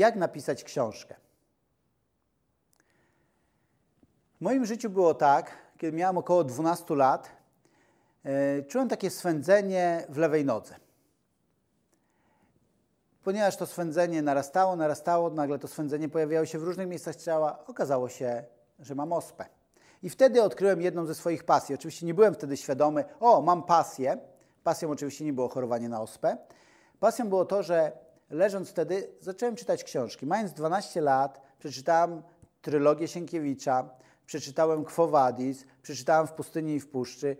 jak napisać książkę. W moim życiu było tak, kiedy miałem około 12 lat, e, czułem takie swędzenie w lewej nodze. Ponieważ to swędzenie narastało, narastało, nagle to swędzenie pojawiało się w różnych miejscach ciała, okazało się, że mam ospę. I wtedy odkryłem jedną ze swoich pasji. Oczywiście nie byłem wtedy świadomy, o, mam pasję. Pasją oczywiście nie było chorowanie na ospę. Pasją było to, że leżąc wtedy zacząłem czytać książki. Mając 12 lat, przeczytałem trylogię Sienkiewicza, przeczytałem Quo Vadis, przeczytałem W pustyni i w puszczy.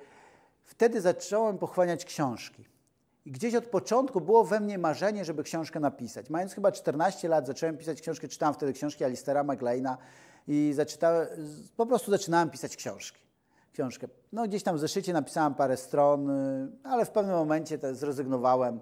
Wtedy zacząłem pochłaniać książki. I gdzieś od początku było we mnie marzenie, żeby książkę napisać. Mając chyba 14 lat, zacząłem pisać książkę, czytałem wtedy książki Alistera McLeana i po prostu zaczynałem pisać książki. Książkę. No gdzieś tam w zeszycie napisałem parę stron, y, ale w pewnym momencie zrezygnowałem.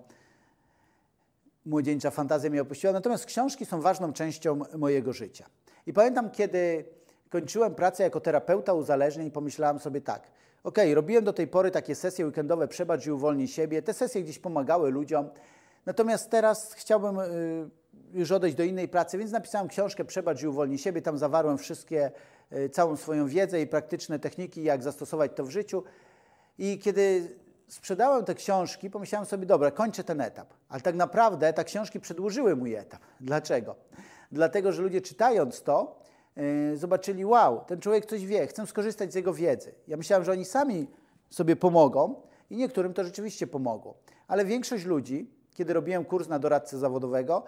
Młodzieńcza fantazja mnie opuściła. Natomiast książki są ważną częścią mojego życia. I pamiętam, kiedy kończyłem pracę jako terapeuta uzależnień pomyślałem sobie tak, ok, robiłem do tej pory takie sesje weekendowe, przebacz i uwolnij siebie, te sesje gdzieś pomagały ludziom, natomiast teraz chciałbym y, już odejść do innej pracy, więc napisałem książkę Przebacz i uwolnij siebie, tam zawarłem wszystkie, y, całą swoją wiedzę i praktyczne techniki, jak zastosować to w życiu. I kiedy sprzedałem te książki, pomyślałem sobie, dobra, kończę ten etap. Ale tak naprawdę te książki przedłużyły mój etap. Dlaczego? Dlatego, że ludzie czytając to, yy, zobaczyli, wow, ten człowiek coś wie, chcę skorzystać z jego wiedzy. Ja myślałem, że oni sami sobie pomogą i niektórym to rzeczywiście pomogło. Ale większość ludzi, kiedy robiłem kurs na doradcę zawodowego,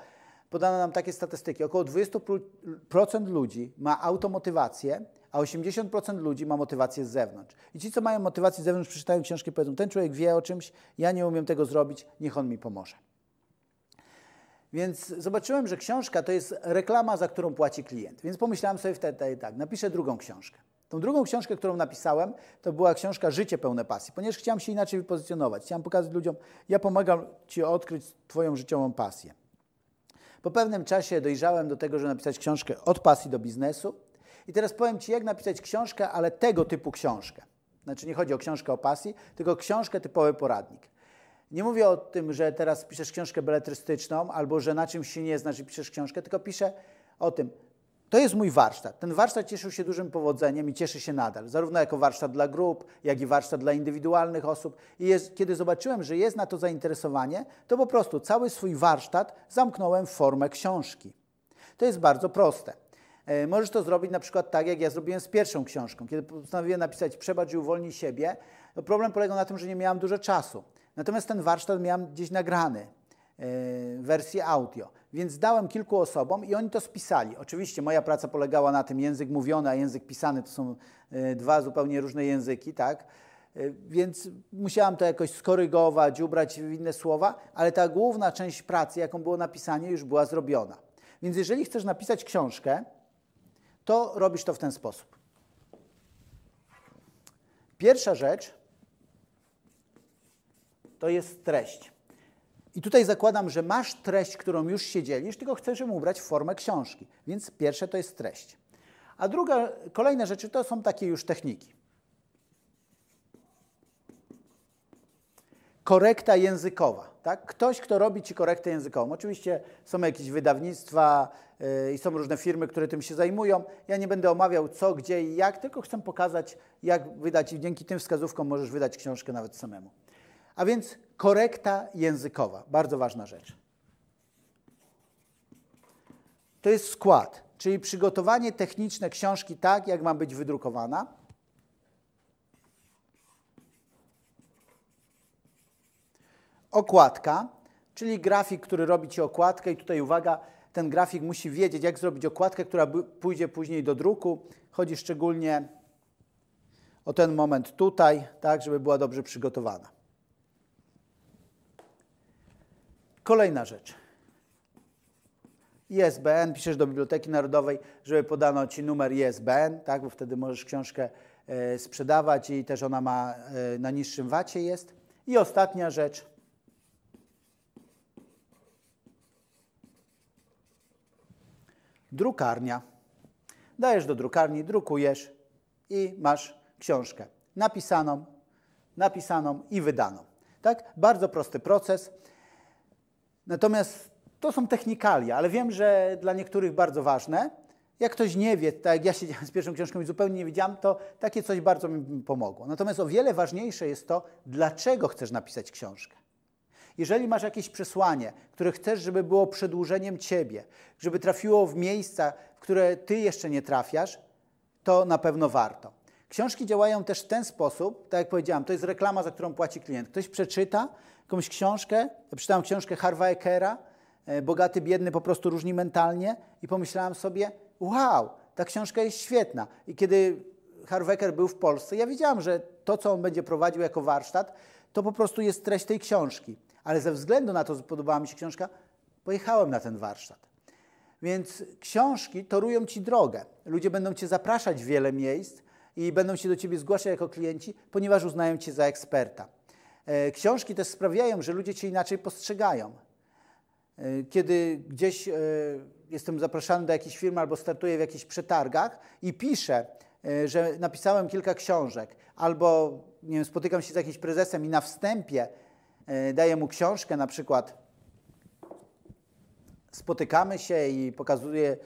podano nam takie statystyki. Około 20% ludzi ma automotywację, a 80% ludzi ma motywację z zewnątrz. I ci, co mają motywację z zewnątrz, przeczytają książkę i powiedzą, ten człowiek wie o czymś, ja nie umiem tego zrobić, niech on mi pomoże. Więc zobaczyłem, że książka to jest reklama, za którą płaci klient. Więc pomyślałem sobie wtedy tak, napiszę drugą książkę. Tą drugą książkę, którą napisałem, to była książka Życie pełne pasji, ponieważ chciałem się inaczej wypozycjonować. Chciałem pokazać ludziom, ja pomagam Ci odkryć Twoją życiową pasję. Po pewnym czasie dojrzałem do tego, żeby napisać książkę od pasji do biznesu. I teraz powiem Ci, jak napisać książkę, ale tego typu książkę. Znaczy nie chodzi o książkę o pasji, tylko książkę typowy poradnik. Nie mówię o tym, że teraz piszesz książkę beletrystyczną albo że na czymś się nie znasz i piszesz książkę, tylko piszę o tym, to jest mój warsztat. Ten warsztat cieszył się dużym powodzeniem i cieszy się nadal, zarówno jako warsztat dla grup, jak i warsztat dla indywidualnych osób. I jest, kiedy zobaczyłem, że jest na to zainteresowanie, to po prostu cały swój warsztat zamknąłem w formę książki. To jest bardzo proste. E, możesz to zrobić na przykład tak, jak ja zrobiłem z pierwszą książką. Kiedy postanowiłem napisać Przebacz i uwolnij siebie, to problem polegał na tym, że nie miałem dużo czasu. Natomiast ten warsztat miałem gdzieś nagrany w wersji audio. Więc dałem kilku osobom i oni to spisali. Oczywiście moja praca polegała na tym, język mówiony, a język pisany to są e, dwa zupełnie różne języki, tak? E, więc musiałam to jakoś skorygować, ubrać w inne słowa, ale ta główna część pracy, jaką było napisanie, już była zrobiona. Więc jeżeli chcesz napisać książkę, to robisz to w ten sposób. Pierwsza rzecz to jest treść. I tutaj zakładam, że masz treść, którą już się dzielisz, tylko chcesz ją ubrać w formę książki. Więc pierwsze to jest treść. A druga, kolejne rzeczy to są takie już techniki. Korekta językowa. Tak? Ktoś, kto robi ci korektę językową. Oczywiście są jakieś wydawnictwa yy, i są różne firmy, które tym się zajmują. Ja nie będę omawiał co, gdzie i jak, tylko chcę pokazać, jak wydać i dzięki tym wskazówkom możesz wydać książkę nawet samemu. A więc korekta językowa, bardzo ważna rzecz. To jest skład, czyli przygotowanie techniczne książki tak, jak ma być wydrukowana. Okładka, czyli grafik, który robi Ci okładkę i tutaj uwaga, ten grafik musi wiedzieć, jak zrobić okładkę, która pójdzie później do druku. Chodzi szczególnie o ten moment tutaj, tak, żeby była dobrze przygotowana. Kolejna rzecz. ISBN, piszesz do Biblioteki Narodowej, żeby podano Ci numer ISBN, tak, bo wtedy możesz książkę e, sprzedawać i też ona ma e, na niższym wacie jest. I ostatnia rzecz. Drukarnia. Dajesz do drukarni, drukujesz i masz książkę napisaną, napisaną i wydaną. Tak? Bardzo prosty proces. Natomiast to są technikalia, ale wiem, że dla niektórych bardzo ważne. Jak ktoś nie wie, tak jak ja siedziałem z pierwszą książką i zupełnie nie wiedziałem, to takie coś bardzo mi pomogło. Natomiast o wiele ważniejsze jest to, dlaczego chcesz napisać książkę. Jeżeli masz jakieś przesłanie, które chcesz, żeby było przedłużeniem ciebie, żeby trafiło w miejsca, w które ty jeszcze nie trafiasz, to na pewno warto. Książki działają też w ten sposób, tak jak powiedziałam, to jest reklama, za którą płaci klient. Ktoś przeczyta jakąś książkę, ja przeczytałem książkę Harva Ekera, e, Bogaty, biedny, po prostu różni mentalnie i pomyślałem sobie, wow, ta książka jest świetna. I kiedy Harvecker był w Polsce, ja wiedziałam, że to, co on będzie prowadził jako warsztat, to po prostu jest treść tej książki. Ale ze względu na to, że podobała mi się książka, pojechałem na ten warsztat. Więc książki torują ci drogę. Ludzie będą cię zapraszać w wiele miejsc i będą się do ciebie zgłaszać jako klienci, ponieważ uznają cię za eksperta. E, książki też sprawiają, że ludzie cię inaczej postrzegają. E, kiedy gdzieś e, jestem zapraszany do jakiejś firmy albo startuję w jakichś przetargach i piszę, że napisałem kilka książek, albo nie wiem, spotykam się z jakimś prezesem i na wstępie daję mu książkę, na przykład spotykamy się i pokazuję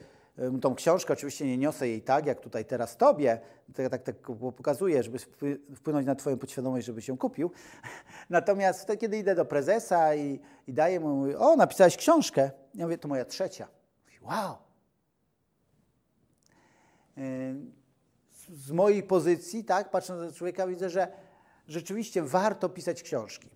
tą książkę, oczywiście nie niosę jej tak, jak tutaj teraz Tobie, tak, tak, tak pokazuję, żeby wpłynąć na Twoją podświadomość, żebyś ją kupił. Natomiast wtedy, kiedy idę do prezesa i, i daję mu, mówi, o, napisałeś książkę. Ja mówię, to moja trzecia. Mówi, wow. Z mojej pozycji, tak, patrząc na człowieka, widzę, że rzeczywiście warto pisać książki.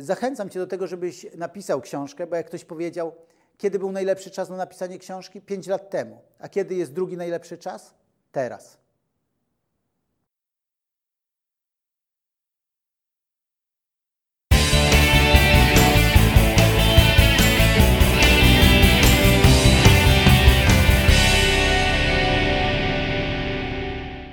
Zachęcam Cię do tego, żebyś napisał książkę, bo jak ktoś powiedział, kiedy był najlepszy czas na napisanie książki? Pięć lat temu. A kiedy jest drugi najlepszy czas? Teraz.